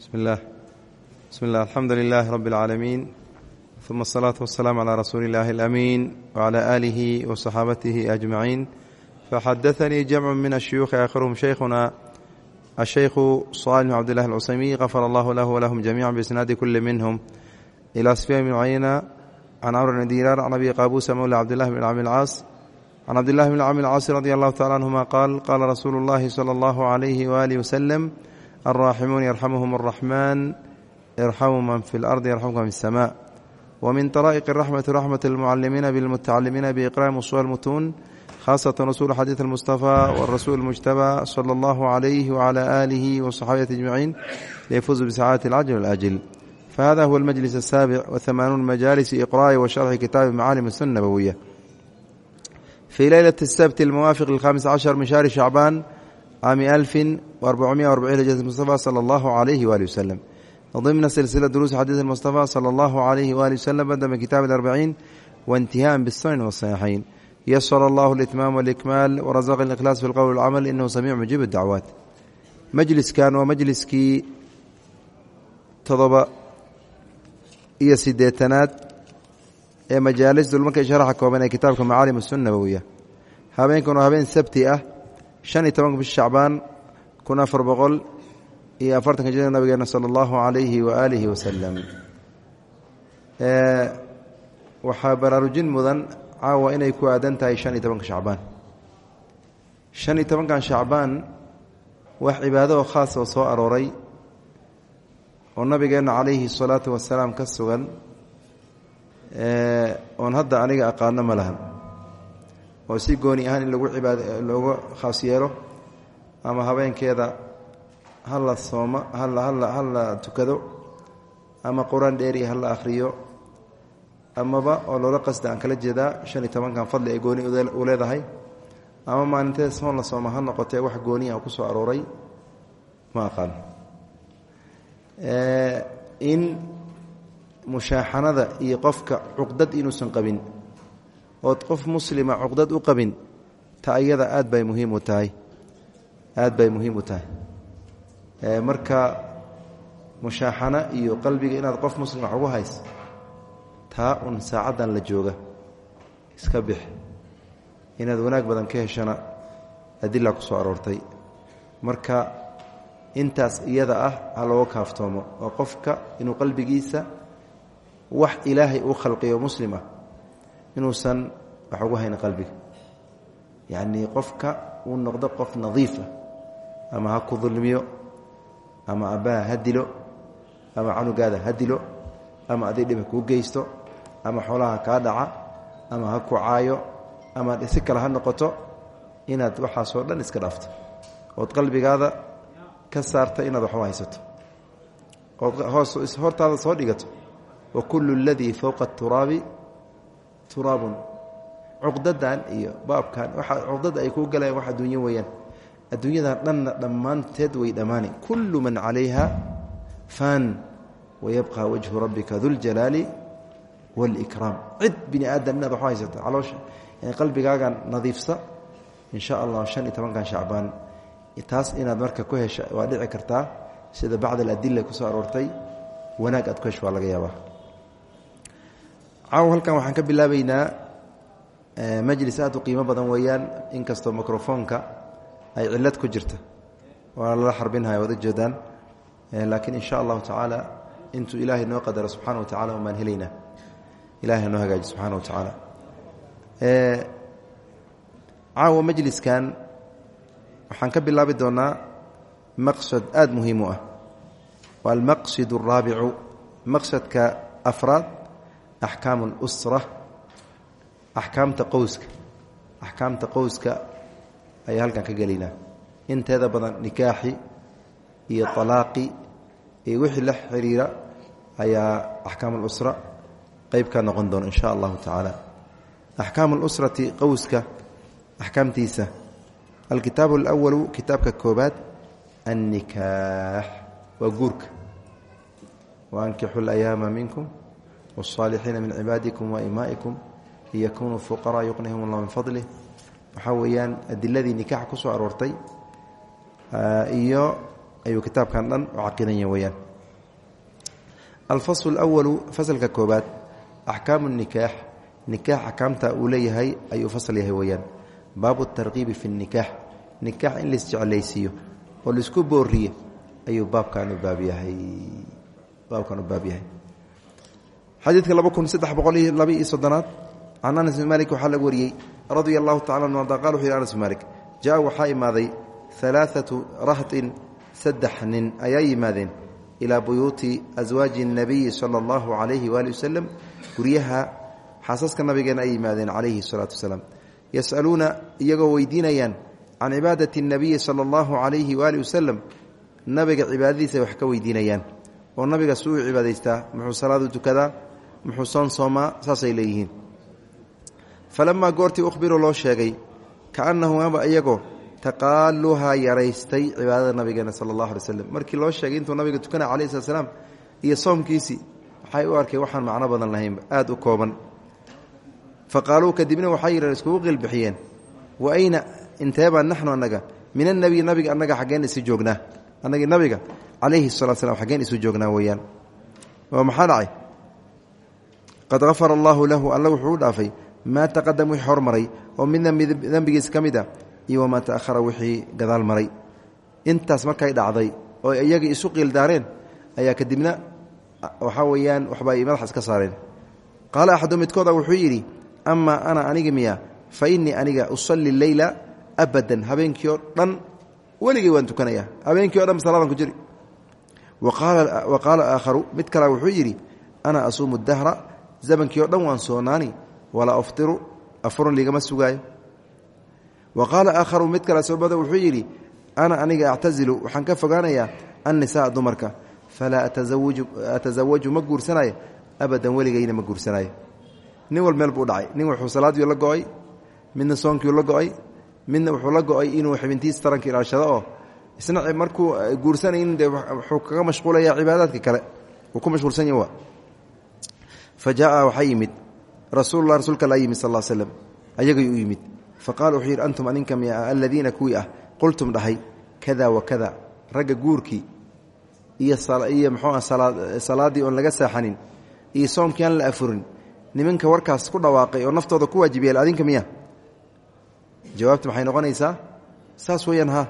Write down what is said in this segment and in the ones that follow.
بسم الله بسم الله الحمد لله رب العالمين ثم الصلاة والسلام على رسول الله الأمين وعلى آله وصحابته أجمعين فحدثني جمع من الشيوخ آخرهم شيخنا الشيخ صالح بن عبد الله العسيمي غفر الله له ولهم جميعا بإسناد كل منهم إلى سفيان بن عيينة عن عمرو بن دينار عن أبي قابوس مولى عبد الله بن عامر العاص عن عبد الله بن عامر العاص رضي الله تعالى عنهما قال قال رسول الله صلى الله عليه وآله وسلم الراحمون يرحمهم الرحمن ارحموا من في الأرض يرحمكم في السماء ومن طرائق الرحمة رحمة المعلمين بالمتعلمين بإقرام أصول المتون خاصة رسول حديث المصطفى والرسول المجتبى صلى الله عليه وعلى آله وصحابه أجمعين ليفوز بسعادة العجل والآجل فهذا هو المجلس السابع وثمانون مجالس إقراء وشرح كتاب معالم السنة النبوية في ليلة السبت الموافق للخامس عشر من شهر شعبان عام ألف وأربعمائة وأربعين هجرة المصطفى صلى الله عليه وآله وسلم ضمن سلسلة دروس حديث المصطفى صلى الله عليه وآله وسلم بدأ من كتاب الأربعين وانتهاء بالسنن والصحيحين يسر الله الإتمام والإكمال ورزق الإخلاص في القول والعمل إنه سميع مجيب الدعوات majliskan waa majliskii todoba iyo sideetanaad ee majaalis dulmarka sharaxa kooban ee kitaabka macaalim sunna nabowiya habeenkan waa habeen sabti ah shan iyo tobanka bisha shacbaan kun afar boqol iyo afartanka jir nabigeena sala allahu calayhi waaalihi wasalam waxaa baraarujin mudan caawa inay ku aadan tahay shan iyo tobanka shacbaan. Shan iyo tobankan shacbaan wax cibaado oo khaas oo soo arooray oo nabigeenna calayhi salaatu wasalaam ka sugan oon hadda aniga aqaano ma lahan oo si gooni ahaan in lagu cibaad looga khaas yeelo ama habeenkeeda hala sooma hala hala hala tukado ama qur'aan dheeri hala akhriyo amaba oo loola qasda aan kala jeedaa shan iyo tobankan fadli ay gooni u leedahay ama maalinteed soon la sooma ha noqotee wax gooniya ku soo arooray ma aqaan. In mushaaxanada iyo qofka cuqdad inuusan qabin ood qof muslima cuqdad u qabin ta iyada aad bay muhiim u tahay. Aad bay muhiim u tahay. Marka mushaaxano iyo qalbiga inaad qof muslim wax ugu hays taa un saacaddan la jooga. Iska bix. Inaad wanaag badan ka heshana adila ku soo aroortay. Marka intaas iyada ah ha kaaftoomo. Oo qofka inuu qalbigiisa wax ilaahay uu khalqiyo muslim ah inuusan wax ugu hayn qalbiga. Yacnii qofka uu noqdo qof nadiifa ama ha ku dulmiyo ama abbaha ha dilo ama canugaada ha dilo ama adig dhiba kuu geysto ama xoolaha kaa dhaca ama ha ku caayo ama si kale ha noqoto inaad waxaasoo dhan iska dhaafto. Ood qalbigaada ka saarta inaad waxu haysato. Ood hoos hortaada soo dhigato. Wa kullu اladii fowqa اturaabi turaabun cuqdadan iyo baabkan cuqdada ay kuu galayaan wax adduunyo weeyaan. Adduunyadan dhanna dhammaanteed way dhammaani kullu man calayha fan wayabqa wajhu rabbika duljalaali wاlkraam cid bini aadam inaad waxu haysato caloosha qalbigaagan nadiifsa in allah shan iyo tobankan shacbaan. Taas inaad marka ku hesha waa dhici kartaa sida bacd aladila ku soo aroortay wanaag aad waa laga yaabaa caaw halkan waxaan ka bilaabaynaa majlis aad u qiimo badan weeyaan. Inkastoo microfoonka ay cilad ku jirta. Waa lala xarbinhaya wada jeedaan. Laakiin in allahu tacaala intuu ilaahay noo qadaro subxana wa tacala umaan helaynaa. Ilahay noo hagaaji subxana wa tacaala. Caawa majliskan waxaan ka bilaabi doonaa maqsad aada muhiim u ah. Waa almaqsid alraabicu maqsadka afraad axkaamu اlusra axkaamta qowska axkaamta qowska ayaa halkan ka gelaynaa inteeda badan nikaaxi iyo طalaaqi iyo wixii la xiriira ayaa axkaam اlusra qeyb ka noqon doona in sha allahu tacaala axkaamu اlusrati qowska axkaamtiisa alkitaab اlأwalu kitaabka koobaad annikaax waa guurka waankixu اlayaama minkum wالصaalixiina min cibaadikum waimaa'ikum liyakunuu fuqaraa yuqnihim اllah min fadlih waxaa weeyaan adiladii nikaaxa ku soo aroortay iyo ayuu kitaabkan dhan u caqidanya weyaan alfasl اlأwalu fasalka koobaad axkaamu الnikaax nikaax axkaamta uu leeyahay ayuu fasal yahay weeyaan baabu الtarkiibi fi الnikaax nikaax in laisjeclaysiiyo oo laisku booriyo ayuu baabkan u baab yahay baabkan u baab yahay xadiidka laba kun saddex boqol iyo laba iyo soddonaad can anas bin malik waxaa laga wariyey radia allahu tacala anu arda qal wuxu yhi anas bin malik jaa waxaa imaaday alaaatu rahtin saddex nin. Ayaa yimaadeen ilaa buyuuti aswaaji اnabiyi sala allahu calayhi waali wasalam guryaha xaasaska nabigeena ay yimaadeen calayhi salaatu wasalaam yasaluuna iyagoo weydiinayaan can cibaadati اnabiyi sala allahu calayhi waali wasalam nabiga cibaadadiisa wax ka weydiinayaan. Oo nabiga suu cibaadaystaa muxuu salaadu tukadaa muxuu soon soomaa saasay leeyihiin. Falamaa goortii ukhbiruu loo sheegay kaannahumaba iyagoo taqaaluhaa yaraystay cibaadada nabigeena sala allahu alay slam markii loo sheegay intuu nabiga tukanaya calayhi slat slaam iyo soomkiisii waxay u arkeen waxaan macno badan lahaynba aada u kooban. Fa qaaluu kadibna waxay yidhaheen iskugu qilbixiyeen. Wa ayna? Inteebaa naxnu annaga? Min annebiy nabiga annaga xaggeen isi joognaa. Annagii nabiga calayhi salatu slam xaggeen isu qad hafara allaahu lahu alla wuxuu u dhaafay maa taqadam wixii hormaray oo mid dembigiis ka mid a iyo wamaa ta'ahara wixii gadaal maray. Intaas markay dhacday oo iyagii isu qiildaareen ayaa kadibna waxaa weeyaan waxba ay madaxa iska saareen. Qaala axadu midkooda wuxuu yidhi amaa ana anigi miya fa innii aniga usalli leyla abadan. Habeenkii oo dhan weligay waan tukanaya habeenkii o dhan salaadan ku jiri. Wa qaala aakharu mid kale wuxuu yidhi ana asuumu zamankii o dhan waan soonaani walaa aftiru afurun ligama sugaayo. Wa qaala aakharu mid kale soobada wuxuu yidhi ana aniga actazilu waxaan ka fogaanayaa annisaaa dumarka. Falaa atasawaju ma guursanayo abadan weligayna ma guursanayo nin wal meel buu dhacay. Nin wuxuu salaadiiu la go'ay midna soonkiiu la go'ay midna wuxuu la go'ay inuu xibintiis taranka ilaashado oo isna markuu guursanayn de wuxuu kaga mashquulaya cibaadaadka kale. Uu ku mashquulsan fa jaaa waxaa yimid rasuulula rasuulka la yimid sal slm ayagay u yimid fa qaala wuxuu yidhi antum aninka mi aladiina kuwii ah qultum dhahay kada wa kada ragga guurkii iyo muxuu salaaddii oon laga saaxanin iyo soomkii aan la afurin nimanka warkaas ku dhawaaqay oo naftooda ku waajibiyeel adinka miya jawaabtu maxay noqonaysaa saas weeyaan ha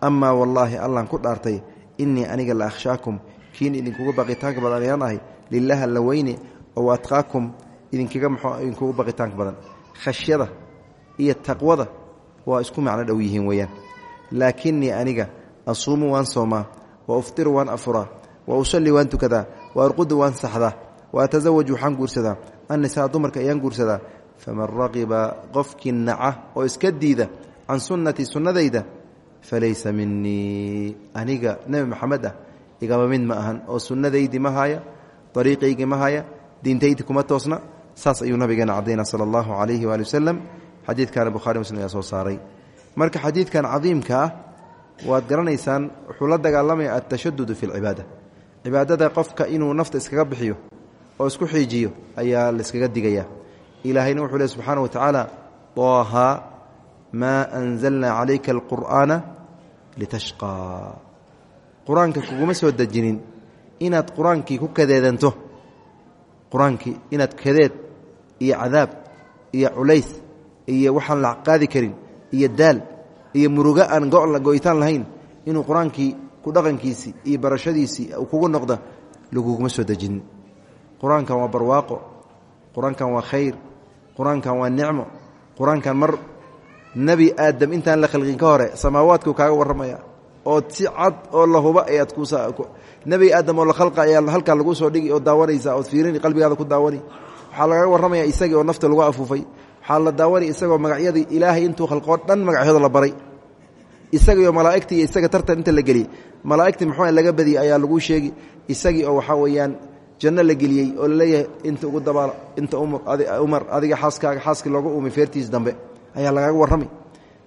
amaa wallaahi allaan ku dhaartay innii aniga la akhshaakum kiin idinkugu baqitaanka badan ayaan ahay lilaah alla weyne oo atqaakum idinkaga mxuu idinkugu baqitaanka badan. Khashyada iyo taqwada waa isku macno dhow yihiin weeyaan. Laakinnii aniga asuumu waan soomaa wa uftiru waan afuraa wa usallii waan tukadaa wa arqudu waan saxdaa wa atasawaju waxaan guursadaa annisaa dumarka ayaan guursadaa. Faman raqiba qofkii naca oo iska diida can sunnatii sunnadayda falaysa minii aniga nebi maxamed ah igama mid ma ahan oo sunnadaydii ma haya ariiqaygii ma haya diintaydii kuma toosna saas ayuu nabigeena cadayna sala allahu calayhi waali wasalam xadiidkaana bukhari muslim ayaa soo saaray. Marka xadiidkan cadiimka ah waad garanaysaan wuxuu la dagaalamaya altashadudu fi lcibaada cibaadada qofka inuu nafta iskaga bixiyo oo isku xiijiyo ayaa laiskaga digaya ilaahayna wuxuu leh subxaana wa tacaala taaha maa anzalna calayka alqur'aana litashqaa. Qur'aanka kuguma soo dejinin inaad qur'aankii ku kadeedanto qur'aankii inaad kadeed iyo cadaab iyo culays iyo waxaan la qaadi karin iyo daal iyo murugo aan go'itaan lahayn inuu qur'aankii ku dhaqankiisii iyo barashadiisii kugu noqda laguguma soo dejinin qur'aankan waa barwaaqo qur'aankan waa khayr qur'aankan waa nicmo qur'aankan mar nebi aadam intaan la khalqin ka hore samaawaadku kaaga warramaya oo si cad oo la huba ayaad kunebi aadam oo la khalqa ayaa halkaa lagu soo dhigi oo daawanaysa ood fiirini qalbigaada ku daawani. Waxaa lagaga warramaya isagii oo nafta lagu afuufay. Waxaa la daawani isagoo magacyadii ilaahay intuu khalqoo dhan magacyooda la baray. Isagiioo malaa'igtii iyo isaga tartan inta la geliyey malaa'igtii muxuu laga badiyey ayaa lagu sheegi. Isagii oo waxaa weeyaan janno la geliyey oo la leeyahay inta ugu dabaala inta umar adiga xaaskaaga xaaskii looga uumay feertiis dambe ayaa lagaga warramay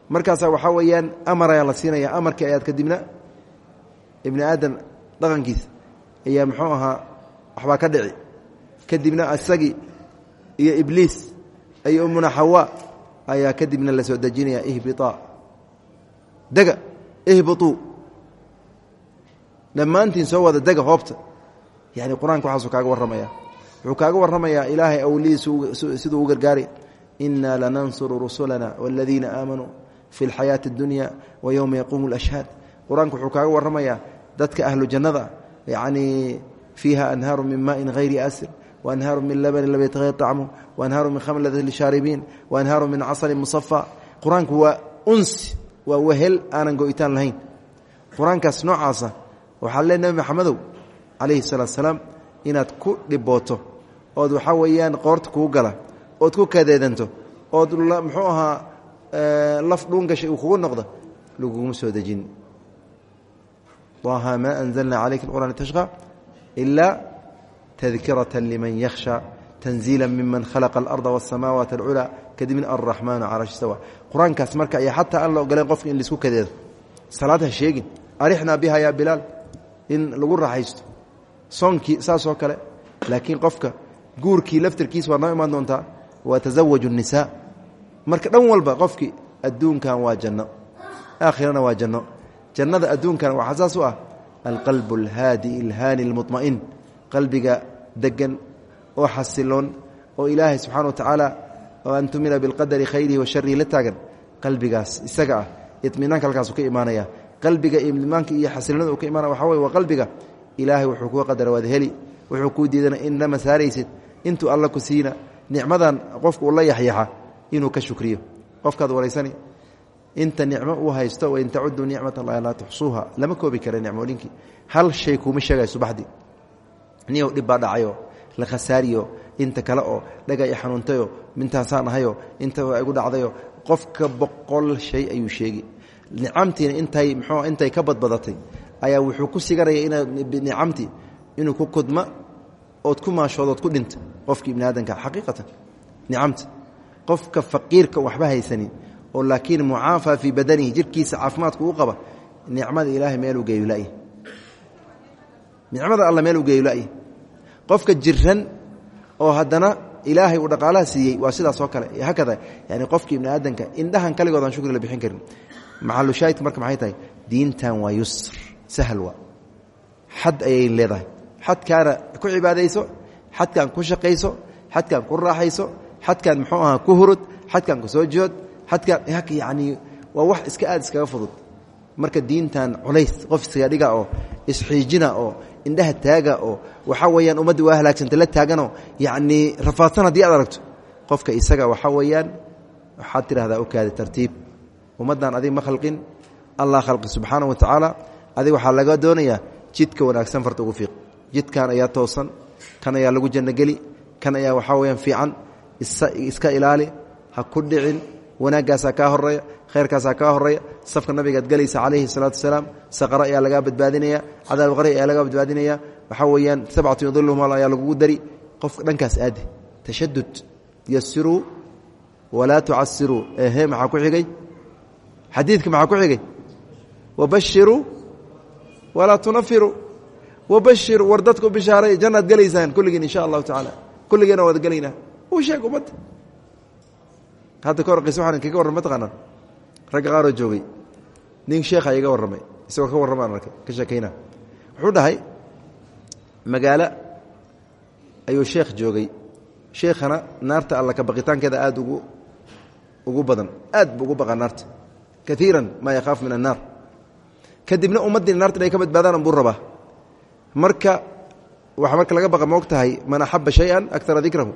markaasaa waxaa weeyaan amar ayaa la siinaya. Amarkii ayaad kadibna ibni aadam dhaqankiis ayaa muxuu ahaa waxbaa ka dhici. Kadibna isagii iyo ibliis iyo umuna xawa ayaa kadibna la soo dejinaya. Ihbiaa dega. Ihbiuu dhammaantiin soo wada dega hoobta. Yani qur'aanka waxaasuu kaaga warramaya. Wuxuu kaaga warramayaa ilaahay awladiisu siduu u gargaari inaa lanansuru rusulana waladiina aamanuu fi lxayaati اdunya wa yowma yaquumu lashhaad qur'aanku wuxuu kaaga warramayaa dadka ahlu jannada yani fiiha anhaaru min maain hayri asir waanhaaru min labanin lam yatahayar طacmu waanhaaru min khamr ladati lishaaribiin waanhaaru min casalin musafa qur'aanku waa unsi waa wehel aanan go'itaan lahayn qur'aankaas noocaasa waxaa le nebi maxamedow calayhi salaatu salaam inaad ku dhibooto ood waxaa weeyaan qoorta kuu gala ood ku kadeedanto ood muxuu ahaa laf dhuungashay uu kugu noqdo laguguma soo dejin طaha ma أnزlna عalayka الqرآن تشhقى إlا تذkiraة لman ykhشhى تنزيiلا miman khلق الأرض والسamاawaaت الculى kadibna الرaحmن calى اstawى qur-aankaas marka ay xataa aan la ogoleen qofka in laisku kadeedo salaad ha sheegin arixnaa biha ya bilaal in lagu raaxaysto soonkii saasoo kale laakiin qofka guurkii laftirkiis waa noo imaan doontaa waa تزawaju النiساء marka dhan walba qofkii adduunkan waa janno. Aakhirana waa janno. Jannada adduunkan waxaa saas u ah alqalb alhaadi ilhaani اlmuطma'in qalbiga degan oo xasiloon oo ilaahay subxana wa tacaala oo an tumina bilqadari khayrihi wa sharihi la taagan qalbigaas isaga ah iminaanka halkaasu ka imaanaya. Qalbiga imaanka iyo xasiloonada uu ka imaanaya waxa wey waa qalbiga. Ilaahay wuxuu kuu qadara waad heli wuxuu kuu diidana inama saaraysid intuu alla ku siina nicmadan qofka uu la yaxyaxa inuu ka shukriyo. Qofkaad waraysani inta nicmo uu haysto wain tacuduu nicmat allahi laa tuxsuuha lama koobi kara nicmooyinkii hal shay kuuma sheegay subaxdii niyow dhib baa dhacayo la khasaariyo inta kale oo dhaga i xanuuntayo mintaasaan ahayo inta igu dhacdayo qofka boqol shay ayuu sheegi nicamtiina intay mxuu intay ka badbadatay ayaa wuxuu ku sigaraya ina nicamtii inuu ku kudma ood ku maashoodood ku dhinta qofkii ibni aadamka xaqiiqatan nicamta qofka faqiirka waxba haysanin oo laakiin mucaafaa fii badanihi jirkiisa caafimaadku u qaba nicmada ilaahay meeluu geeyulay nicmada alla meeluu geeyulay qofka jiran oo haddana ilaahay uu dhaqaalaha siiyey waa sidaas oo kale. Hakada yani qofkii ibni aadamka indhahan kaligoodaan shukri la bixin karin. Maxalushaahidka marka maxay tahay? Diintan waa yusr sahal waa. Xad ayay leedahay. Xadkaana ku cibaadayso xadkan ku shaqayso xadkan ku raaxayso xadkan muxuu ahaa ku hurud xadkan ku soo jood xadkan yani waa wax iska aad iskaga fudud. Marka diintan culays qof iskaga dhiga oo isxiijina oo indhaha taaga oo waxaa weyaan ummadda waa halaagsanta la taaganoo yacnii rafaadsan haddii aad aragto. Qofka isaga waxaa weeyaan waxaad tidhahdaa okaada tartiib. Ummaddan adig ma khalqin allah khalqi subxaana wa tacaala. Adig waxaa laga doonayaa jidka wanaagsan farta ugu fiiq. Jidkan ayaa toosan kan ayaa lagu jannogeli kan ayaa waxaa weyaan fiican iska ilaali ha ku dhicin wanaaggaasaa kaa horreeya khayrkaasaa kaa horreeya safka nabigaad gelaysa calayhi salaatu wasalaam saqara ayaa lagaa badbaadinaya cadaab qari ayaa lagaa badbaadinaya waxaa weeyaan sabcatu yudilhum ayaa lagugu dari qofka dhankaas aadi tashadud yasiruu walaa tucasiruu ehe maxaa ku xigay? Xadiidka maxaa ku xigay? Wabashiruu walaa tunafiruu wabashiruu war dadku bishaaray jannaad gelaysaan insha allahu tacaala kulligeena waad gelaynaa uu sheeg ummadda hadda ka hor waxaan kaga warram mataqaanaa ragga qaaroo joogay. Nin sheekha iga warramay isagoo ka warramaan arkay ka sheekayna. Wuxuu dhahay magaalo ayuu sheekh joogay. Sheekhana naarta alla ka baqitaankeeda aada ugu ugu badan aad buu ugu baqaa naarta. Kaiiran maa yakhaaf min annaar kadibna ummaddiina naarta inay ka badbaadaan unbuu rabaa. Marka waxa marka laga baqa moog tahay man axaba shay-an akara dikrahu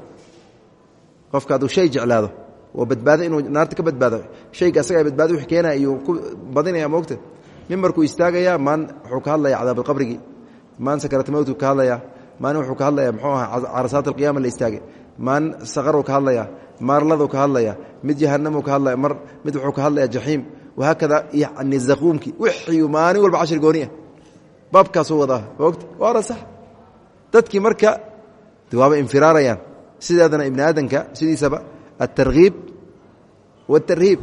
qofka hadduu shay jeclaado oo badbaado inuu naarta ka badbaado shayga asaga badbaado wix keenaya ayuu ku badinaya moogta mimbarkuu istaagayaa maan wuxuu ka hadlaya cadaabulqabrigii maan sakaraatmowtku ka hadlaya maalin wuxuu ka hadlaya muxuu aha carasaat alqiyaama la istaagay maalin saqaruu ka hadlaya maarladuu ka hadlaya mid jahanamuu ka hadlaya mar mid wuxuu ka hadlaya jaxiim wahaakada yani zaquumkii wixii maalin walba cashir gooniah baabkaasuu wadaa moogta waana sax dadkii marka waaba infiraarayaan sideedana ibni aadamka sidiisaba altarkiib wاtarhiib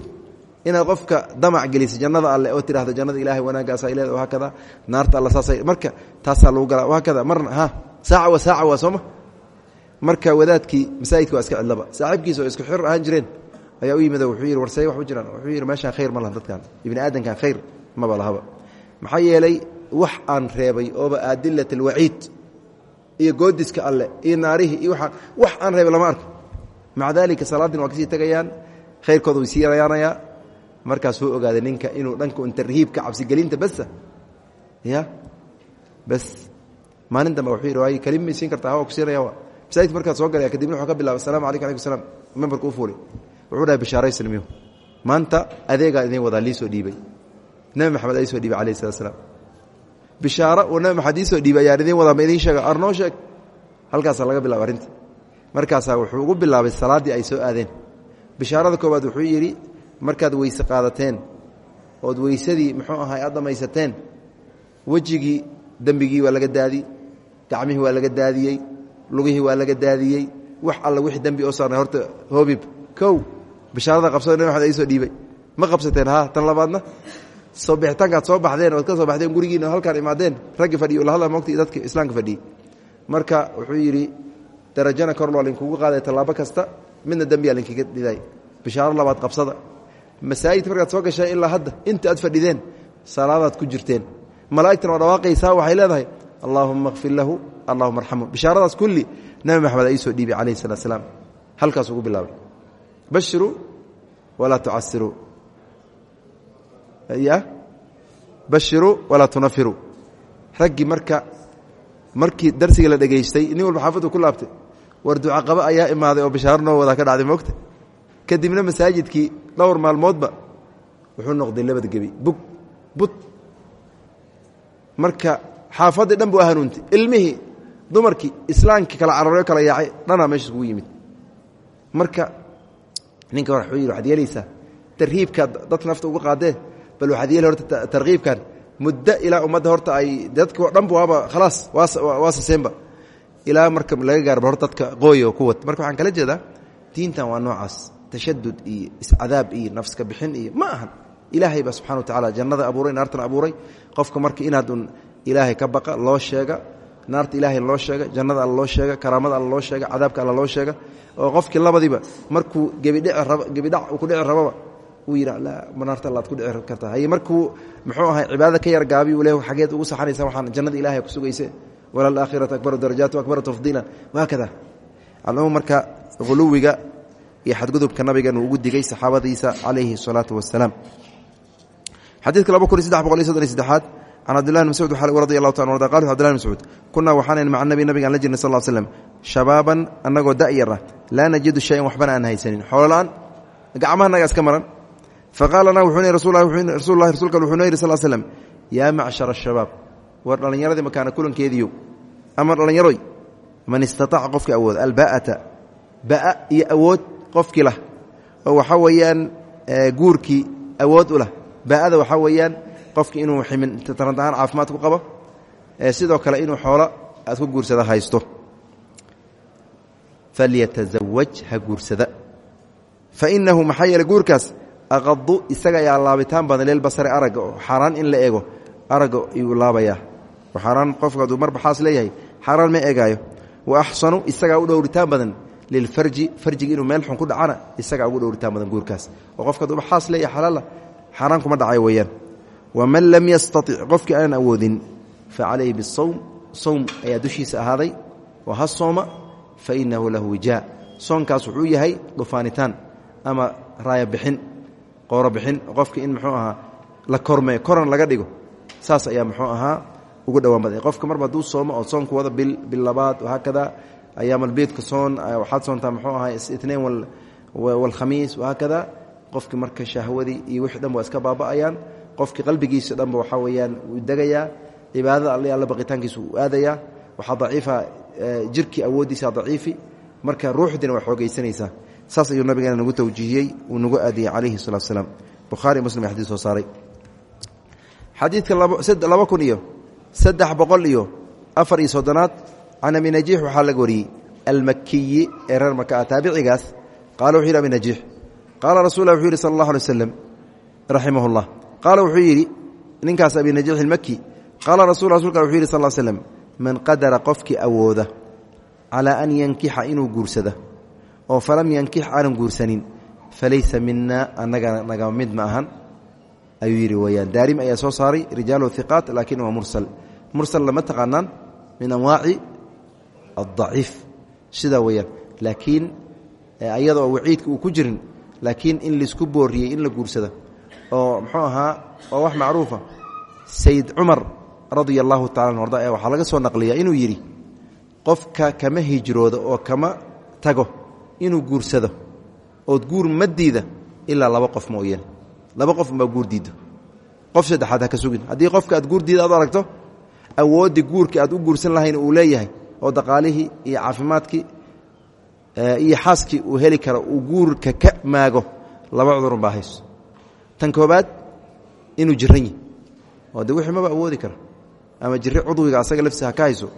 inaad qofka damac geliso jannada alle oo tirahdo jannada ilahay wanaagaasa leeda haakada naarta all saasa marka taasaa lagu galaa. Haakada marna saaca wa saaca waa sooma. Marka wadaadkii masaajidka waa iska cidlaba saaxiibkiisa oo isku xir ahaan jireen. Ayaa u yimid wuxuu yidhi warsay wax u jiraan. Wuxuu yidhi meeshaan khayr ma laha dadkan ibni aadamkan khayr maba lahaba. Maxaa yeelay wax aan reebay ooba adilat alwaciid iyo goodiska alle iyo naarihii iyo waaan wax aan reebe lama arko. Maca daalika salaaddin waa ka sii tegayaan khayrkooda way sii yarayaanayaa markaasuu ogaaday ninka inuu dhanka un tarhiibka cabsigelinta basa ya? Bas maalin dambe wuxuu yidhi waay kalim may siin kartaa hawa ku siinaya masaajidka markaad soo galaya kadibna wuxuu ka bilaabay asalamu alaykum alaykum salam membarka u fuulay. Wuxuu dhahay bishaaraysanmiyo maanta adeegaa idin wadaa lii soo dhiibay. Nebi maxamed aa soo dhiibay alayh salat slam bishaaro uu nabi maxamed ii soo ayaan idiin wadaa ma idiin sheega arnoo sheeg. Halkaasaa laga bilaaba arrinta. Markaasaa wuxuu ugu bilaabay salaaddii ay soo aadeen. Bishaarada koowaad wuxuu yidhi markaad weyse qaadateen ood weysadii muxuu ahaa aad dhamaysateen wejigii dembigii waa laga daadi gacmihii waa laga daadiyey lugihii waa laga daadiyey wax alla wixii dembi oo saarnay horta hoobib kow bishaarada qabsado nabi maxamed ay soo dhiibay. Ma qabsateen ha tan labaadna soo bixitaankaad soo baxdeen ood ka soo baxdeen gurigiina halkaan imaadeen raggi fadhiyo la hadla mogta dadka islaamka fadhiyey marka wuxuu yidhi darajana kor loo linkugu qaaday tallaabo kasta midna dembiyaa linkaga dhiday bishaaro labaad qabsada. Masaajid markaad soo gasheen ilaa hadda inta aad fadhideen salaadaad ku jirteen. Malaa'igtan oo dhawaaqaysaa waxay leedahay allaahuma kfir lahu allahuma arxamu bishaaradaas kulli nabi maxamed a ii soo dhiibay calayhi slaam halkaas ugu bilaabay. Bashiruu walaa tucasiruu bashiruu walaa tunafiruu raggii marka markii darsigii la dhegaystay nin walba xaafaddu ku laabtay. War ducaqaba ayaa imaaday oo bishaaro noo wadaa ka dhacday moogta kadibna masaajidkii dhowr maalmoodba wuxuu noqday labad gebi. Bug bud marka xaafaddii dhan buu hanuuntay ilmihii dumarkii islaamkii kala cararyo kala yaacay dhanaa meesha iskugu yimid. Marka ninka wuxuu yidhi waxaad yeelaysaa dadka nafta uga qaadee bal waxaad yeeli horta tarkiibkan muddo ilaa ummadda horta ay dadko dhanba waaba khalaas waa saseenba ilaa marka laga gaarba horta dadka qooy oo marka waxaan kala jeedaa diintan waa noocaas. Tashadud iyo iscadaab iyo nafska bixin iyo ma ahan. Ilaahay baa subxana wa tacala jannada abuuray naartan abuuray. Qofka marka inaad un ilaahay ka baqa loo sheega. Naarta ilaahay loo sheega jannada alla loo sheega karaamada alla loo sheega cadaabka alla loo sheega. Oo qofkii labadiiba markuu gebidhac ku dhici rababa uu yidhi naarta allaad ku dhici kartaa haye markuu muxuu ahay cibaadada ka yar gaabi uu le xageed ugu saxanaysa waxaan jannada ilahay ku sugayse. Walaalaakhiratu akbaru darajaat akbaru tafdiilan wahaakada alcumuum marka huluwiga iyo xadgudubka nabigan uu ugu digay saxaabadiisa calayhi الsalaatu wasalaam xadiidka laba kun iyo saddex boqol iyo soddon iyo saddexaad can cabdillahi bn mascuud radi allahu ta arda qal cbdillahi bn mascuud kunaa waxaanan maca nabi nabigaan la jirnay sal l slem shabaaban annagoo da'yar ah laa najidu shayan waxbana aan haysanin. Xoolola-aan gacmaha naga iska maran faqaala lana wuxuu rasulahi rasulka wuxuu noo yidhi sal slem yaa macshara ashabaab war dhallinyaradii makaana kulankeediiyo ama dhallinyaroy man istataaca qofkii awood alba'ata ba'a iyo awood qofkii lah oo waxaa weeyaan guurkii awood u lah ba'ada waxaa weeyaan qofkii inuu ximin tarant ahaan caafimaad ku qabo sidoo kale inuu xoolo aad ku guursada haysto falyatazawaj ha guursada fainahu maxaa yeele guurkaas aqadu isaga ayaa laabitaan badan lilbasari aragga oo xaaraan in la eego aragga iyuu laabayaa oo qofka aduu mar baxaas leeyahay xaaraan ma eegaayo. Wa axsanu isagaa u dhowritaan badan lilfarji farjiga inuu meel xun ku dhacana isagaa ugu dhowritaan badan guurkaas. Oo qofka aduu baxaas leeyahay xalaala xaaraan kuma dhacayo weeyaan. Waman lam yastatic qofkii aanan awoodin fa calayhi bisawm sowm ayaa dushiisa ahaaday. Oo ha sooma fa inahu lahu wijaa soonkaas wuxuu yahay dhufaanitaan ama raaya bixin qooro bixin qofka in muxuu ahaa la kormeeyo koran laga dhigo saas ayaa muxuu ahaa ugu dhowaan baday. Qofka marba hadduu soomo oo soonku wada bil bil labaad wahaakada ayaamalbeedka soon waxaad soontaa muxuu ahaa itnain walkhamiis wahaakada qofki marka shahwadii iyo wixii dhan waa iska baaba'ayaan qofkii qalbigiisa dhanba waxaa weeyaan wuu degayaa cibaadada alle alla baqitaankiisa wuu aadayaa waxaa daciifa jirkii awooddiisa daciifi marka ruuxdiina waa xoogaysanaysaa saas ayuu nabigeena nagu tawjiihiyey uu nagu aadiyey calayhi salatu salaam. Bukhaari muslim xadii soo saaray. Xadiidka laba kun iyo saddex boqol iyo afar iyo soddonaad can abi najiix waxaa laga wariyey almakiyi ee reer maka ah qaala wuxuu yidhi abi najiix. Qaala rasul wuxuu yidhi sala allah alay اllah qaala wuxuu yidhi ninkaas abi najiix ilmaki qaala rasul rasulka wuxuu yidhi sal slem man qadara qofkii awooda calaa an yankixa inuu guursada oo falam yankix aanan guursanin falaysa mina annaga naga mid ma ahan ayuu yidhi weyaan daarim ayaa soo saaray rijaalu hiqaat laakin waa mursal. Mursal lama taqaanaan min anwaaci addaciif. Sidaa weeyaan laakiin ayada oo waciidka uu ku jirin laakiin in la isku booriyey in la guursado oo muxuu ahaa oo wax macruufa sayid cumar radia allahu tacala arda waxaa laga soo naqliyaa inuu yidhi qofka kama hijroodo oo kama tago inuu guursado ood guur ma diida ilaa laba qof mooyane laba qof unbaa guur diiddo. Qof saddexaad ha ka sugin. Haddii qofka aad guur diida aad aragto awooddii guurka aad u guursan lahayn uu leeyahay oo daqaalihii iyo caafimaadkii iyo xaaskii uu heli karo uu guurka ka maago laba cudurun baa hayso tan koobaad inuu jiran yihi oo de wixii maba awoodi kara ama jiri cudwiga asaga laftiisa ha ka hayso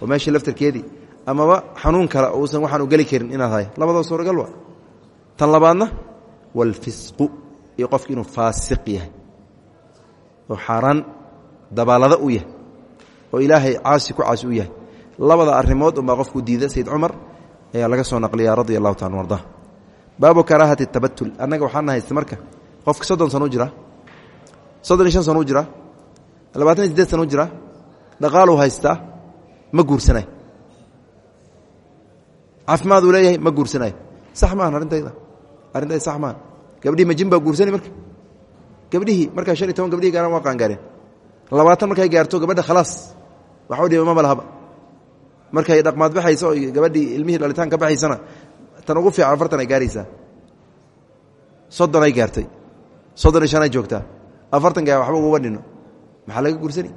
oo meeshii laftarkeedii amaba xanuun kale uusan waxaan u geli karin inaad hay labadoo suuragal wa tan labaadna walfisqu. Iyo qofki inuu faasiq yahay. Oo xaaraan dabaalada u yahay. Oo ilaahay caasi ku caasi u yahay. Labada arimood unbaa qofku diida sayid cumar ayaa laga soo naqliya radia taala arda baabu karaahati tabatul. Annaga waxaana haysta marka qofka soddon sano u jira soddon shan sano u jira labaatan iyo sideed sano u jira ma guursanayo caafimaad uu leeyahay ma guursanayo. Sax maahan arrintayda arrintayda sax maahan gabdhihii majin baa guursani marka. Gabdhihii markaa gabdhihi gaaraan waa qaangaareen. Labaatan markay gaarto gabadha khalaas. Waxa u dhiba maba lahaba markay dhaqmaad baxaysa oo gabadhii ilmihii dhalitaan ka baxaysana tan ugu fiican afartan ay gaaraysaa. Soddon ay gaartay. Soddon iyo shan ay joogtaa. Afartan gaa waxba uguma dhino. Maxaa laga guursani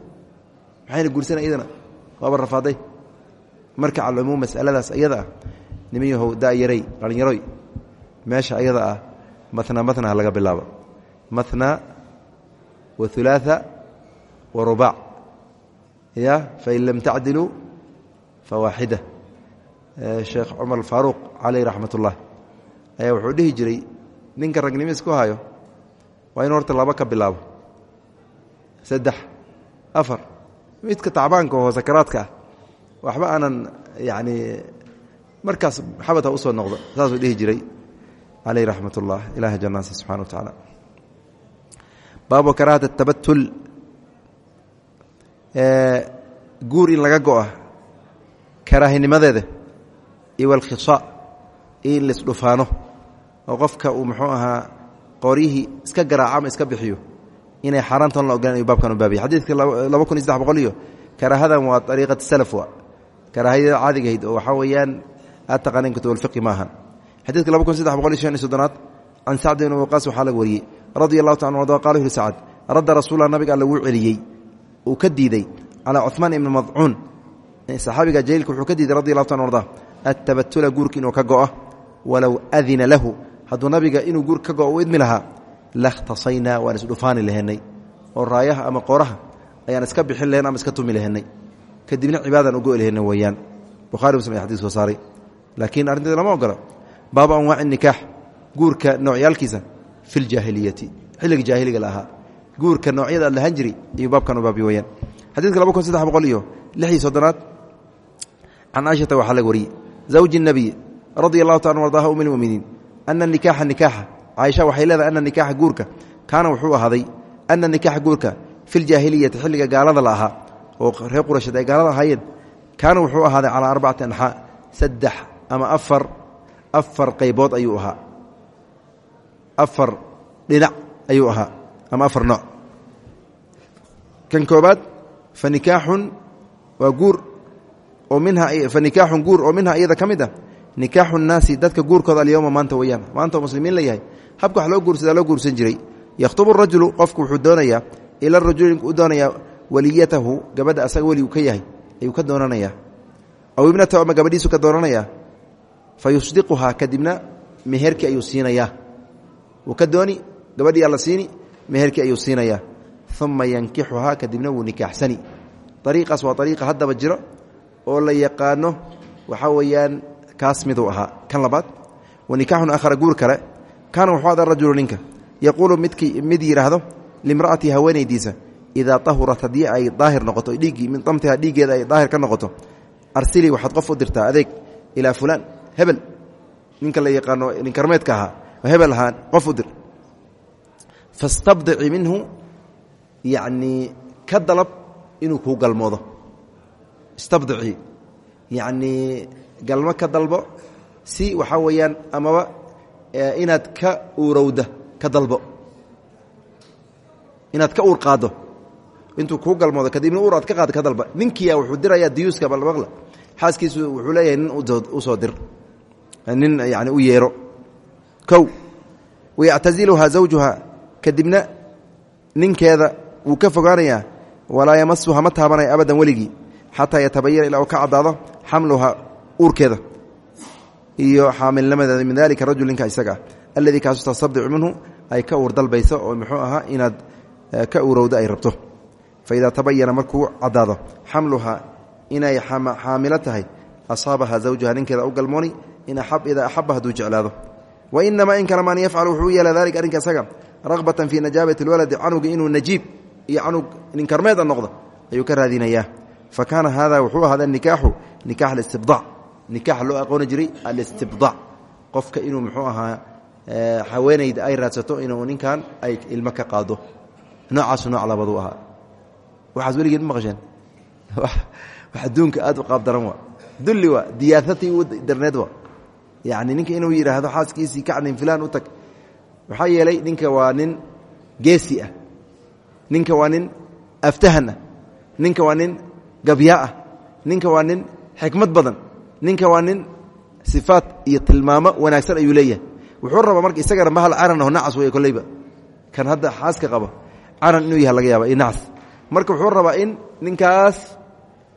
maxayna guursana iyadana? Waaba rafaaday marka calumuum masaladaas iyada ah niman yahow dayaray dhalinyaroy meesha ayada ah matna ha laga bilaabo. Matna wa ulaaa wa rubaac ya fain lam tacdiluu fawaaxida sheekh cumar faaruuq caleyh raxmat ullah ayaa wuxuu dhihi jiray ninka ragnimo isku hayo waa inu horta laba ka bilaabo. Saddex afar midka tacbaanka oo sakaraadka ah waxba aanan yani markaas xabad ha u soo noqdo saasuu dhihi jiray. Caleyh raxmat ullah ilahay janaasa subxana wa tacaala. Baabu karaahata tabatul guur in laga go'a karaahinimadeeda iyo walkhisa iyo in laisdhufaano oo qofka uu muxuu ahaa qoryihii iska garaaco ama iska bixiyo inay xaaraantan la ogolan ayu baabkan u baabiyay xadiidka laba kun iyo saddex boqol iyo karaahadan waa ariiqat salaf wa karaahiyada caadigahayd oo waxaa weeyaan aad taqaaneen kutub alfiqi ma ahan xadiidka laba kun saddex boqol iyo shan iyo soddonaad can sacd ibn waqaas waxaa laga wariyey radia allahu taala arda qala yuri sacad radda rasuullah nabiga alla wuu celiyey uu ka diiday calaa cuثmaan ibni madcuun. Saxaabiga jaliilka wuxuu ka diiday radi allahu ta arda attabatula guurka inuu ka go'o walow adina lahu. Hadduu nabiga inuu guur ka go'o u idmi lahaa lakhtasaynaa waan isdhufaani lahenay oo raayaha ama qoraha ayaan iska bixin lahen ama iska tumi lahenay kadibna cibaadan uga olhena weyaan buhari muslim ay soo saaray. Laakiin arrinteeda lama ogola baabu anwaaci nikaax guurka noocyaalkiisa fi ljaahiliyati xilliga jaahiliga la guurka noocyada aad lahaan jiri ayuu baabkan u baabi laba kun saddex boqol iyo lix iyo soddonaad. Can aishata waxaa laga wariyey. Zawji nabiy radia taala ardaha um lmuminiin ana nikaaxa nikaaxa. Caaisha waxay leedahay ana nikaaxa guurka. Kaana wuxuu ahaaday ana nikaaxa guurka fi ljaahiliyati xilliga gaalada oo reer qurasheed ay gaalada ahaayeen kaana wuxuu ahaaday calaa arbacati anxaa saddex ama afar afar qaybood ayuu ahaa. Afar dhinac ayuu ahaa ama afar nooc. Kan koobaad fa nikaaxun waa guur oo minha fa guur oo minha iyada ka mid ah nikaaxu nnaasi dadka guurkooda alyowma maanta weeyaan maanta muslimiin la yahay. Habka wax loo guursadaa loo guursan jiray. Yakhtubu rajulu qofku wuxuu doonayaa ila rajuli u doonayaa waliyatahu gabadha asaga weli uu ka yahay ayuu ka doonanayaa aw ibnatahu ama gabadhiisu ka doonanayaa fa yusdiquhaa kadibna meherkii ayuu siinayaa. Wuu ka dooni gabadhii alla siini meherkii ayuu siinayaa. Uma yankixuhaa kadibna wuu nikaaxsani. Ariiqaas waa ariiqa haddaba jiro oo la yaqaano waxaa weeyaan kaas miduu ahaa. Kan labaad wa nikaaxun akhara guur kale. Kaana wuxuu ada rajulu ninka. Yaquulu midkii mid yidhaahdo limra'atii haweenaydiisa idaa ahurat haddii ay daahir noqoto dhiiggii min damtiha dhiiggeeda ay daahir ka noqoto arsilii waxaad qof u dirtaa adeeg ilaa fulaan hebel ninka la yaqaano ninkarmeedka ahaa oo hebel ahaa qof u dir. Fastabdici minhu yacnii ka dalab inuu kuu galmoodo. Istabdici yacnii galmo ka dalbo si waxaa weeyaan amaba qaaddo intuu kuu galmoodo kadibna uur aad ka qaad ka dalba ninkiia wuxuu dirayaa diyuuska balmaqla xaaskiisu wuxuu leeyahay nin u soo dir. Nin yani u yeero. Kow wayactaziluhaa zawjuha kadibna ninkeeda wuu ka fogaanayaa walaa yamasuha ma taabanaya abadan weligii xataa yatabayana ilaa uu ka caddaado xamluha uurkeeda. Iyo xaamilnimadeeda min dalika rajul ninka isaga ah alladii kaasu tastabdicu minhu ay ka uur dalbayso oo muxuu ahaa inaad ka uurowda ay rabto faidaa tabayana markuu caddaado xamluha inay xaamilo tahay asaabaha zawjaha ninkeeda u galmooni idaa axaba hadduu jeclaado wainamaa in kalama an yafcalu wuxuu u yeela dalika arrinka isaga ragbatan fii najaabati lwaladi canuga inuu najiib iyo canug ninkarmeeda noqdo ayuu ka raadinayaa fa kaana hada wuxuu ahaaday nikaaxu nikax alistibdac nikax loo aqooni jiray alistibdac qofka inuu muxuu ahaa haweenayda ay raadsato inuu ninkan ay ilmo ka qaado noocaasu nooc labadu ahaa waxaas weligeed ma maqasheen? Adduunka aad u qaabdaran waa. Dulli waa diyaasatii u darneed waa. Yacni ninka inuu yidhaahdo xaaskiisii kacnin filaan u tag. Maxaa yeelay ninka waa nin geesi ah. Ninka waa nin aftahan ah ninka waa nin gabyaa ah. Ninka waa nin xikmad badan. Ninka waa nin sifaat iyo tilmaamo wanaagsan ayuu leeyahay. Wuxuu rabaa marka isagana mahal caran nacas wey kolleyba. Kan hadda xaaska qaba caran inuu yaha laga yaaba iyo marka wuxuu rabaa in ninkaas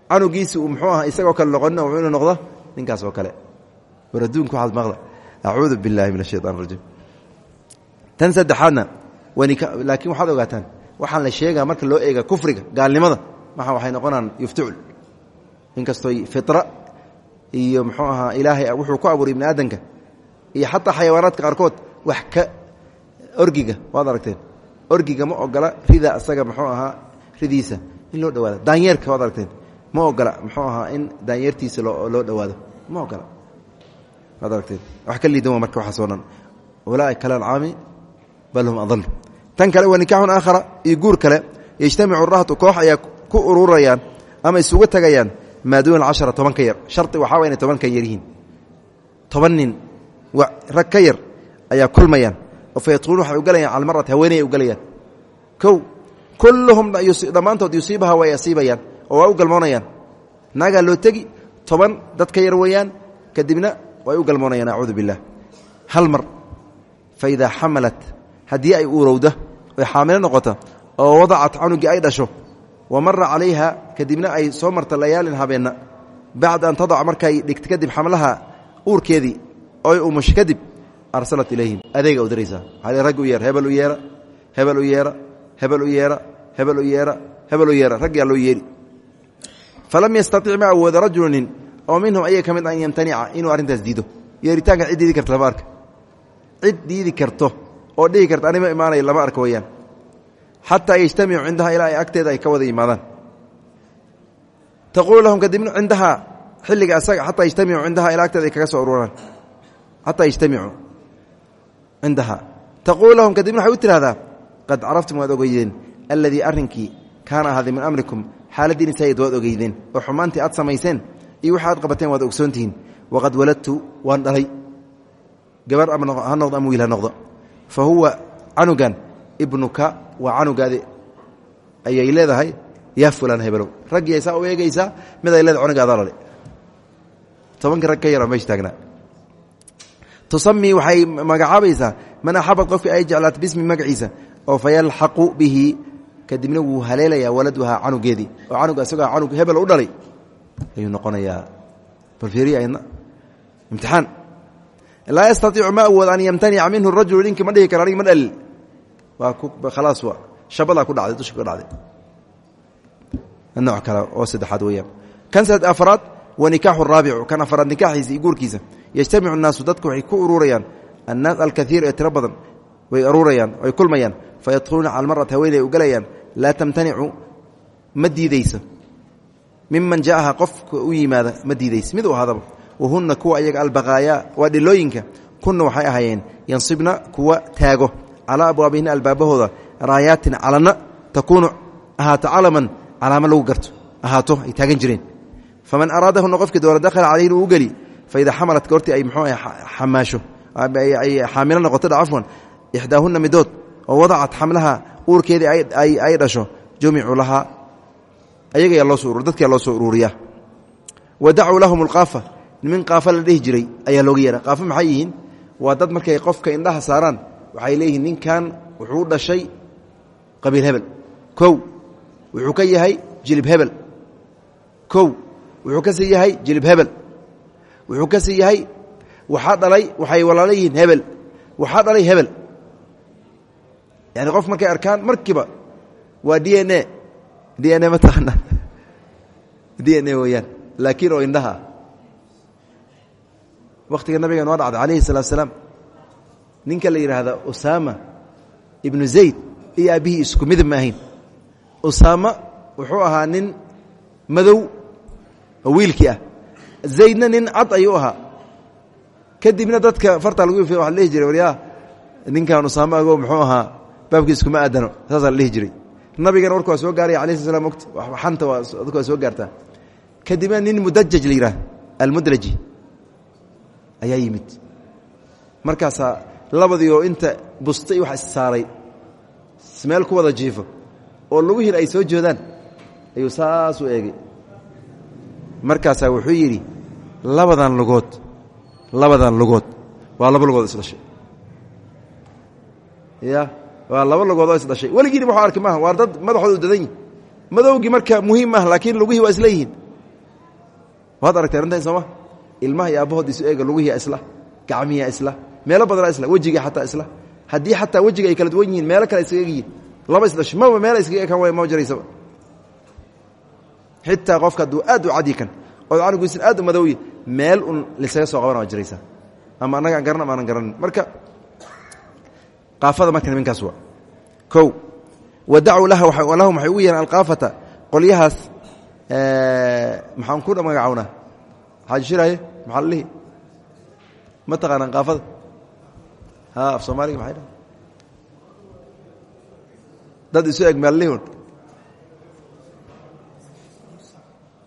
canugiisi uu muxuu aha isagoo kale noqonin wuxuu inu noqdo ninkaas oo kale. War adduunka maqda acuudu billahi min ashaytan rajiim. Tan saddexaadna laakiin waxaad ogaataan waxaan la sheegaa marka loo eega kufriga gaalnimada maa waxay noqonaan yuftucul. Inkastooy fitra iyo muxuu ahaa ilaahay wuxuu ku abuuray ibni iyo xataa xayawaanaadka qaarkood wax ka orgiga waad aragteen. Orgiga ma ogola rida asaga muxuu ahaa ridiisa in loo dhawaado daanyeerka waad aragteen ma ogola muxuu ahaa in daanyeertiisa loo dhawaado ma ogola. Waad aragteen wax ka liidan marka waxaasoo dhan ulaaika kalancaami bal hum adalu tan kale waa nikaaxun aakhara iyo guur kale yejtamicu rahtu koox ayaa ku ururayaan ama isugu tagayaan maa duuna cashara toban ka yar. Shari waxaa wa toban ka yar yihiin. Toban nin rag ka kulmayaan oo fa yadkhuluun waxay ugalayaan cala marati haweeney ay ugalayaan kow kulluhum dhammaantood yusiibaha way asiibayaan oo waa u galmoonayaan. Naagaa loo tegi toban dad ka yar weeyaan kadibna way u galmoonayaan acuudu biاllah hal mar fa idaa xamalat haddii ay uurowda oy xaamilo noqota oo wadacat canugii ay dhasho wa mara calayha kadibna ay soo marta layaalin habeenna bacda an tadaca markay dhigta kadib xamlaha uurkeedii oy umusho kadib arsalat ilayhim. Adeega hebel u yeera hebel u yeera hebel u yeera raggaa loo yeeri falam yastatic ma awooda rajulu nin oo minhum ayaga ka an yamtanica inuu arrintaas diido. Yeeritaanka cid karta lama arka. Cid karto oo dhihi karta anima imaanaya lama arka weyaan xataa yajtamicu cindaha ilaa ay agteeda ay ka wada yimaadaan. Taquulu lahum kadibna cindahaa xilliga asaga xataa yajtamicu cindaha ilaa agteeda ay kaga soo ururaan. Xataa yajtamicu cindaha. Taquulu lahum kadibna waxay u qad caraftum waad ogeydeen alladii arrinkii kaana ahaaday min amrikum xaaladiini sayid waad ogeydeen oo xumaantii aad samayseen iyo waxa aad qabateen waad ogsoontihiin. Waqad waladtu waan dhalay. Gabar ha noqdo ama wiil ha noqdo. Fa huwa canugan ibnuka waa canugaadi ayay leedahay yaa fulaan hebelow raggii saa u eegaysaa mid ay leedahay cunugaada man axabad qofkii ay jeclaat bismi magaciisa oo fa yalxaqu bihi kadibna wuu haleelayaa waladuhaa canugeedii. Oo canuga isagoo canug hebel u dhalay. Ayuu noqonayaa. Balferiayadna imtixaan. Laa yastaiicu ma awood an yamtanica minhu rajulu ninkii ma dhihi karo anig ma dhalil waa khalaas wa shabadaa ku dhacday dusha ka dhacday. Nooc kale oo saddexaad weeyaan. Kan afraad wa nikaaxu raabicu. Kan afraad nikaaxiisa iyo guurkiisa. Yajtamicu الnaasu dadku waxay ku ururayaan annaas alkaiir ee tiro badan way aruurayaan way kulmayaan fayadkhuluuna cala marati haweeney ay u galayaan. laa tamtanicu ma diideyso miman jaaha qofka u yimaada ma diidayso mid u ahaadaba wahunna kuwa ayaga albaqaayaa waa dhilooyinka kunna waxay ahaayeen yansibna kuwa taago calaa abwaabihina albaabahooda raayaatin calanna takuunu ahaato calaman calaamo lagu garto ahaato ay taagan jireen faman araadahuna qofkii doona dakhala calayhi inuu u geli faidaa xamalat goortii ay mxuu xamaasho ay xaamilo noqoto cafwan ixdaahunna midood oo wadacat xamlaha uurkeedii ay dhasho jumicuu lahaa ayaga dadkia loo soo uruuriya wa lahum alqaafa min qaafa la dhihi jiray ayaa looga yeera qaafa maxay yihiin? Waa dad markay qofka indhaha saaraan waxay leeyihiin ninkan wuxuu u dhashay qabiil hebel. Kow wuxuu ka yahay jilib hebel. Kow wuxuu ka sii yahay jilib hebel. Wuxuu ka sii yahay waxaa dhalay waxay yihiin hebel. Waxaa dhalay hebel. Yani qof markay arkaan markiiba waa d n a. D n a mataqaana d n a weyaan laakiin oo indhaha. Wakhtiga nabiga noo dhacda calayhi salatu asalaam ninka la yidhaahda usaama ibnu zayd iyo aabbihii isku midab ma ahayn. Wuxuu ahaa nin madow oo ah. Zaydna nin cad ayuu kadibna dadka farta lagu ifiy waa la dhihi jiray waryaa ninkan usaama ago muxuu ahaa baabkiiskuma aadano. Saasaa la dhihi jiray. Nabigana warka waa soo gaaraya alai sl slam ota xanta dadka waa soo gaartaa. Kadibna nin mudajaj la yidhaah almudraji ayaa yimid. Markaasaa labadii oo inta bustay wax issaaray meel ku wada jiifo oo lugihiin ay soo joodaan ayuu saas u eegay. Markaasaa wuxuu yidhi labadan lugood labadan lugood. Waa laba lugood isdhashay. Ya waa laba lugood oo isdhashay. Weligiina waxu arki maaha waa dad madaxooda u dadan yihiin madowgii marka muhiim ah laakiin lugihii waa isla waad aragtay arrintan sooma ilmaha iyo aabbahood isu eega lugihiia isla gacmihiia isla meelo badanaa isla wejigii xataa isla. Haddii xataa wejiga ay kala duwan yihiin meelo kale iskaga yihiin. Laba isdhashay maba meela iskaga ekaan way ma jiraysaba xitaa qofka hadduu aad u cadyi kan ood canugiisan aad u madowyi meel un lisaga soo qabana waa jiraysaa ama annaga aan garan ama aanan garanin. Marka qaafada marka niminkaas waa. Kow wa dacuu lahum waxay ugu yeeraan alqaafata? Qolyahaas maxaan ku magacawnaa xaaji shiraaye maxaa la dhihi? Ma taqaanaan qaafada? Ha af soomaaliga maxay dhaha dad isu eg maallihun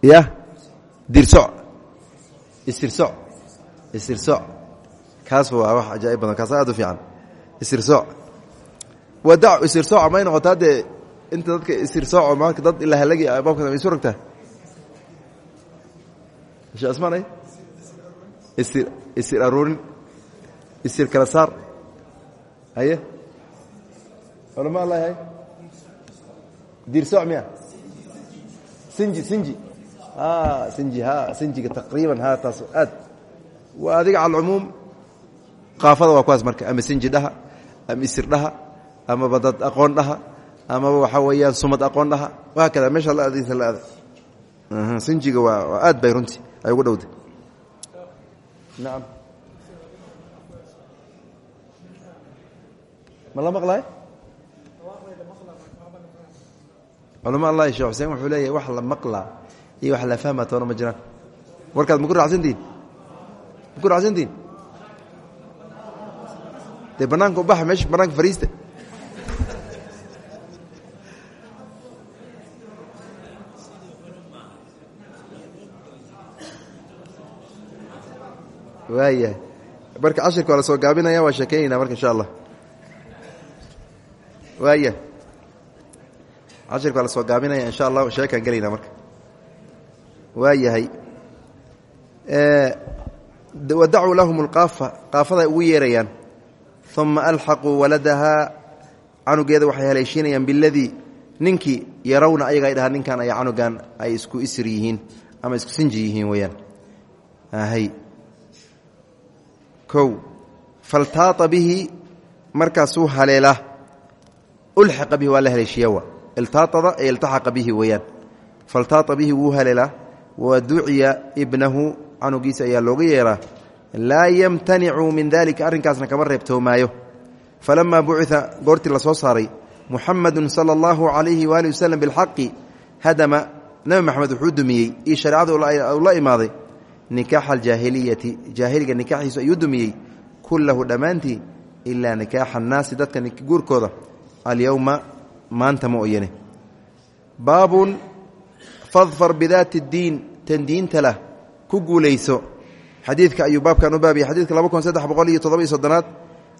ya dirsoc istirsoc istirsoc kaas waa wax ajaa'ib badan kaas aad u fiican. Istirsoc wada istirsoca may noqotaa dee inta dadka istirsoco maanka dad ilaa halagi baabka ma isu rogtaa? She asmaanay istir istir aruurin istir kala saar. Haye? Culama allahi hay? Dirsoc miya? Sinji sinji sinji ha sinjiga taqriiban ha taas aad. Waa adiga cala alcumuum qaafada waa kuwaas marka ama sinji dhaha ama isir dhaha amaba dad aqoon dhaha amaba waxaa weeyaan sumad aqoon dhaha. Wahaa kada meesha la aadaysa la aada sinjiga waa aad bay runtii ay ugu dhowday. Nacam ma la maqlay culama allahi shekh xuseen wuxuu leeyahay wax la maqlaa iyo wax la fahma toona ma jiraan. Warkaad maku raacsantihin maku raacsantihin dee banaanka u baxa meesha banaanka fariista. Waayahay. Marka cashirka waa la soo gaabinaya waa sheekeynayna marka insha allah. Waaya cashirka waa la soo gaabinaya insha allah sheekaan gelayna marka waa yahay wadacuu lahum alqaafa qaafaday ugu yeerayaan. Uma alxaquu waladahaa canugeeda waxay haleeshiinayaan biladii ninkii yarawna ayaga ay dhahaan ninkan ay canugan ay isku isir ama isku sinji yihiin weyaan hay kow faltaata bihi markaasuu haleela ulxiqa bihi waa la haleeshiya bihi weeyaan. Faltaata bihi wuu haleelaa wa duciya ibnahu canugiisa ayaa looga yeeraa laa yamtanicu min dalika arrinkaasna kama reebtoomaayo. Falamaa bucia goortii la soo saaray muxamadu sala allahu calayhi waali waslem bilxaqi hadama nebi maxamed wuxuu dumiyey io shareecada uu la imaaday nikaaxa aljaahiliyati jaahiliga nikaaxiisu ayuu dumiyey kullahu dhammaantii ilaa nikaaxa annaasi dadka guurkooda alyowma maanta ma oyane baabun fadfar bidaati اddiin tan diinta lah ku guulayso. Xadiidka ayuu baabkan u baabiyay xadidka laba kun saddex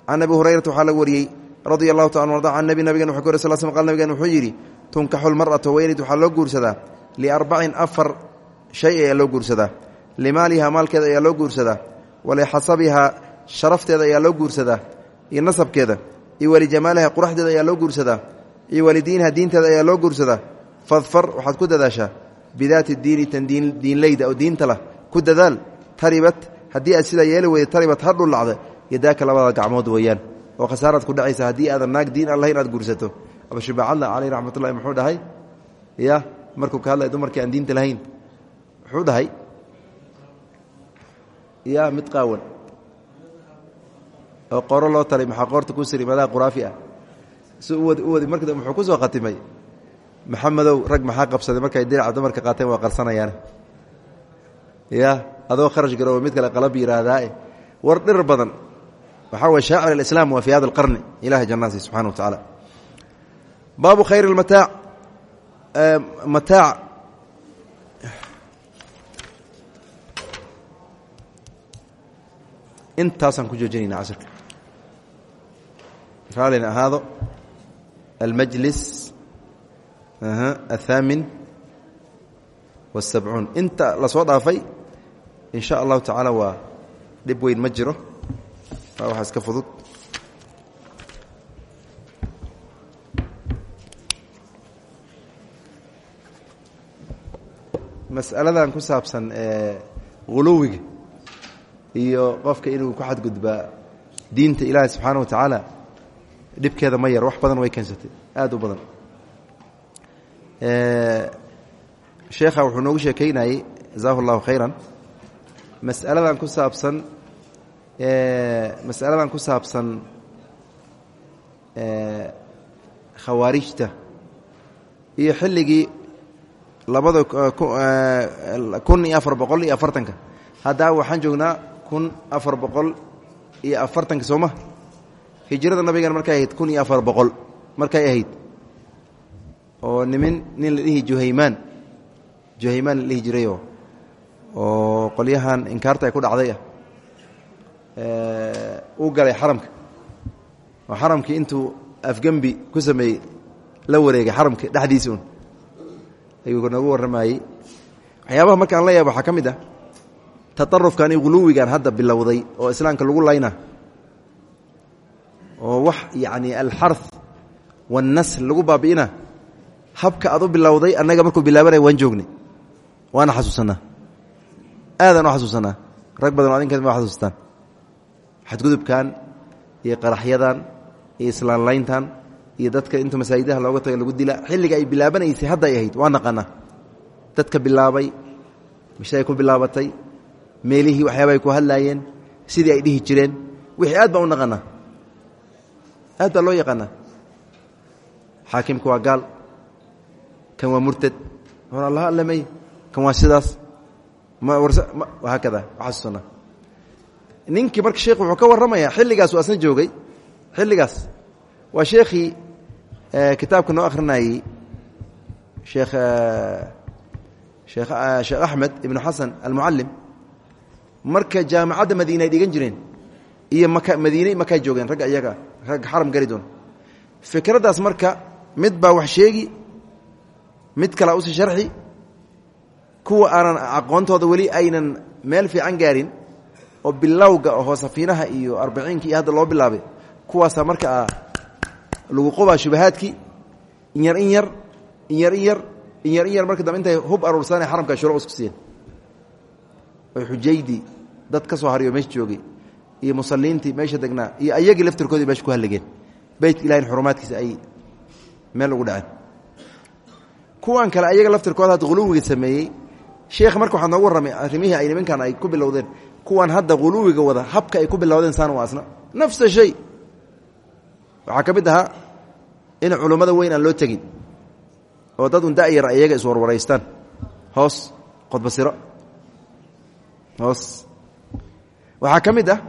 can abi hurayrata waxaa laga wariyey radia allahu taala arda can nabi nabigan wuxuu ka wary sal sl qal nabigan wuxuu yidhi tunkaxu lmar'atu weynid waxaa loo guursadaa. Liarbacin afar shay ayaa loo guursadaa. Limaalihaa maalkeeda ayaa loo guursadaa. Walixasabihaa sharafteeda ayaa loo guursadaa. Iyo nasabkeeda. Iyo walijamaaliha quraxdeeda ayaa loo guursadaa. Iyo walidiiniha diinteeda ayaa loo guursadaa. Fadfar waxaad ku dadaashaa bidaati diini tan diinleyda oo diinta lah ku dadaal taribat haddii aad sidaa yeeli weyda taribat ha dhullacda yadaaka labada gacmood weeyaan. Oo khasaaraad ku dhacaysa haddii aadan naag diin aan lahayn aad guursato. Abashubaacadla caleyh raxmatullahi muxuu dhahay ya markuu ka hadlaya dumarkii aan diinta lahayn. Muxuu dhahay ya mid qaawan oo qoro loo talay maxaa qoorta ku siri madaha quraafi ah. Si u wadi marka muxuu ku soo khatimay maxamedow rag maxaa qabsaday? Markay dinaca dumarka qaateen waa qarsanayaan. Ya adoo kharash garooba mid kale qalab yihaahdaae war dhir badan. Waxaa way shaacir alislaam waa fi hada alqarni ilahay jannaasi subxana wa tacaala baabu khayr اlmataac mataac intaasaan ku joojinayna casirka. Raalina ahaado almajlis athaamin wاsabcuun inta la soo dhaafay in sha allahu tacaala waa dhib weyn ma jiro. Waa waxaa iska fudud. Masaladan ku saabsan huluwiga iyo qofka inuu ku xadgudbaa diinta ilaahi subxaana wa tacaala dhibkeeda ma yar. Wax badan way keensatay aad u badan sheekha wuxuu noogu sheekeynayey jazahu اllahu khayra masaladan ku saabsan masaladan ku saabsan khawaarijta iyo xilligii labada kun iyo afar boqol iyo afartanka. Haddaa waxaan joognaa kun afar boqol iyo afartanka sooma hijrada nabigan markay ahayd kun iyo afar boqol. Markay ahayd oo nimin nin la dhihi juhaymaan. Juhaymaan la dhihi jirayoo oo qolyahan inkaarta ay ku dhacday ah. Uu galay xaramka. Oo xaramkii intuu afgembi ku sameeyey la wareegay xaramka dhexdiisi un ayuu noogu warramayey waxyaabaha marka aan la yaab waxaa ka mid ah hadda bilowday oo islaamka lagu layna. Oo wax yacni alxarth waannasl lagu baabi'ina habka aad u bilowday annaga markuu bilaabanaya waan joognay. Waana xasuusanaa. Aadaan u rag badan o adinka ma xasuustaan. Xadgudubkan iyo qaraxyadan iyo islaanlayntan iyo dadka inta masaajidaha looga taga lagu dila xilliga ay bilaabanaysay hadday ahayd waa naqana dadka bilaabay mishay ku bilaabatay meelihii waxyaaba ku hadlaayeen sidii ay dhihi jireen wixii aad baa u naqanaa. Aad loo yaqaanaa. Xaakimka waa gaal kan waa murtad. Hor allaha allamey kan waa sidaas. Haakada xasuusana ninkii marka sheekh wuxuu ka warramaya xilligaas uu asna joogay. Xilligaas. Waa sheekhii kitaabka noo akhrinayey sheekh sheekh sheekh axmed ibnu xasan almucallim marka jaamacadda madiine ay dhigan jireen iyo maka madiine makay joogeen ragga iyaga ragga xaram geli doon. Fikraddaas marka mid wax sheegi mid kalea usi sharxi kuwa aanan aqoontooda weli aynan meel fiican gaarin oo bilowga oo safiinaha iyo arbaciinka iyo hadda loo bilaabay kuwaasaa marka lagu qobaa shubahaadkii inyar in yar inyar in yar inyar in yar intay hub aruursanay xaramka shuro isku siiyeen. Oy xujaydii dad ka soo hariyo meesha joogay iyo musaliintii meesha degnaa iyo ayagii laftirkoodii meesha ku halligeen beytka ilahin xurumaadkiisa ay meel ugu dhaceen kuwan kale ayaga laftirkooda hadda huluwiga sameeyey. Sheekh marka waxaa noogu warramay arrimihii ay nimankan ay ku bilowdeen kuwan hadda huluwiga wada habka ay ku bilowdeen saan waa asna nafsa shay. Waxaa ka mid ahaa in culummada weyn aan loo tegin oo dad un da'yar ayaga iswarwaraystaan hoos qodbasiro hoos. Waxaa ka mid ah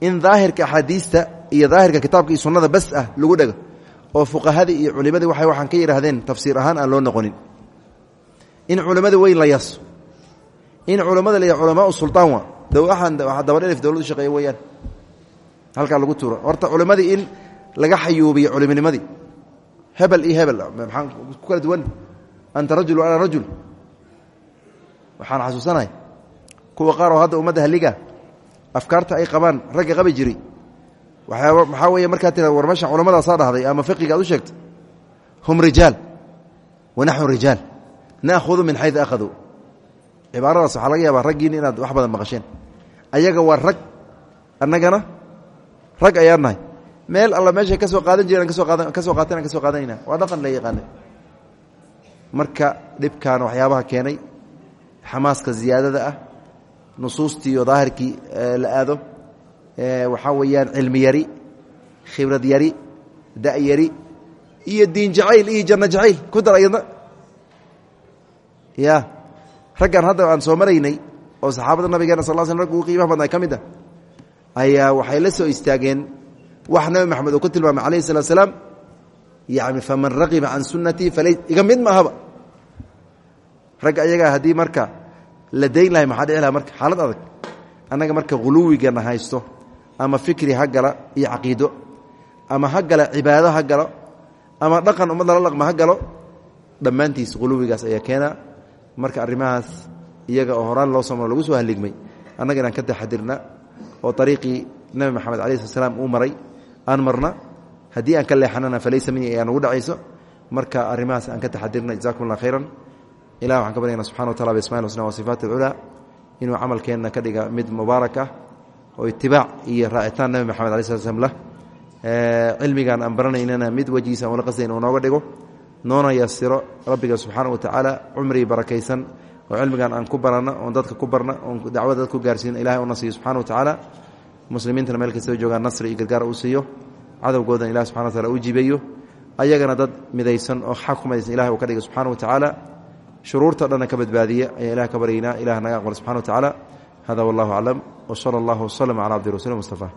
in daahirka axaadiista iyo daahirka kitaabka iyo sunnada bas ah lagu dhego oo fuqahadii iyo culimadii waxay waxaan ka yidhaahdeen tafsiir ahaan aan loo noqonin. In culimmada weyn la yaso. In culamada la culamaa sulaan wa waxaan dabadhelif dowladu shaqeeya weyaan halkaa lagu tuuro. Horta culimadii in laga xayuubiyo culiminimadii hebel iyo hebel. Maxaan ku kala duwan? Anta rajul ana rajul. Waxaan xasuusanahay. Kuwa qaar oo hadda ummadda halliga afkaarta ay qabaan ragga qabi jiri maxaa weeye markaa tira war meesha culammadaasaa dhahday ama fiqiga ad u sheegtay hum rijaal wa rijaal naahudu min xayu akhaduu cibaaradaas waxaa laga yaabaa raggiin inaad wax badan maqasheen. Ayaga waa rag annagana rag ayaan nahay. Meel alla meeshay ka qaadan jireen ka soo qaateen ka soo waa dhaqan la yaqaanay. Marka dhibkan waxyaabaha keenay xamaaska ziyaadada ah nusuustii iyo daahirkii la aado waxaa weeyaan cilmi yari khibrad yari da yari iyo diin jacayl iyo janno jacayl ku dar ayadna. Ya raggan hadda aan soo maraynay oo saxaabada nabigeena sal sl rag ugu qiimaha badnaa ka mid a ayaa waxay la soo istaageen wax nabi maxamed uu ku tilmaamay alayhi salatu slaam yani faman raqiba can sunnatii fala iga mid maahaba. Ragga ayagaa haddii marka la dayn lahay maxaa dhici laha marka xaalad adag? Annaga marka huluwigana haysto ama fikri ha gala iyo caqiido ama ha gala cibaado ama dhaqan ummadda la dhaqma ha galo dhammaantiis ayaa keena. Marka arrimahaas iyaga oo horaan loo soomaro lagu soo haligmay annaga inaan ka taxadirna oo ariiqii nabi maxamed alai slat uu maray aan marna haddii aan ka leexanana falaysa mini ayaa nagu dhacayso. Marka arrimahaas aan ka taxadirna jazakum khayran. Ilah waxaan ka baryana subxana wa tacala bismail husna wa sifaat alculaa inuu camalkeenna ka dhiga mid mubaarak ah oo itibaac iyo raacitaan nabi maxamed alai slat slam lah cilmigaan aan baranaynana mid wejigiisa aan ula qasdayn uu nooga dhigo. Noona yasiro rabbiga subxaana wa tacaala cumrii barakaysan oo cilmigan aan ku baranno oon dadka ku barna oon dacwada dad ku gaarsiino ilahay una siiyo wa tacaala. Muslimiintana meel kastaba joogaan nasri iyo gargaar uu siiyo. Cadowgoodan ilah subxana wa tacala uu jibeeyo ayagana dad midaysan oo xaq ku uu ka dhiga subxana wa tacaala. Shuruurta dhanna ka badbaadiya ayaan ilah ka baryaynaa ilah naga aqbal subxana wa tacaala hada wallahu aclam w sala allahu waslama cala cabdi rasuuli mustafa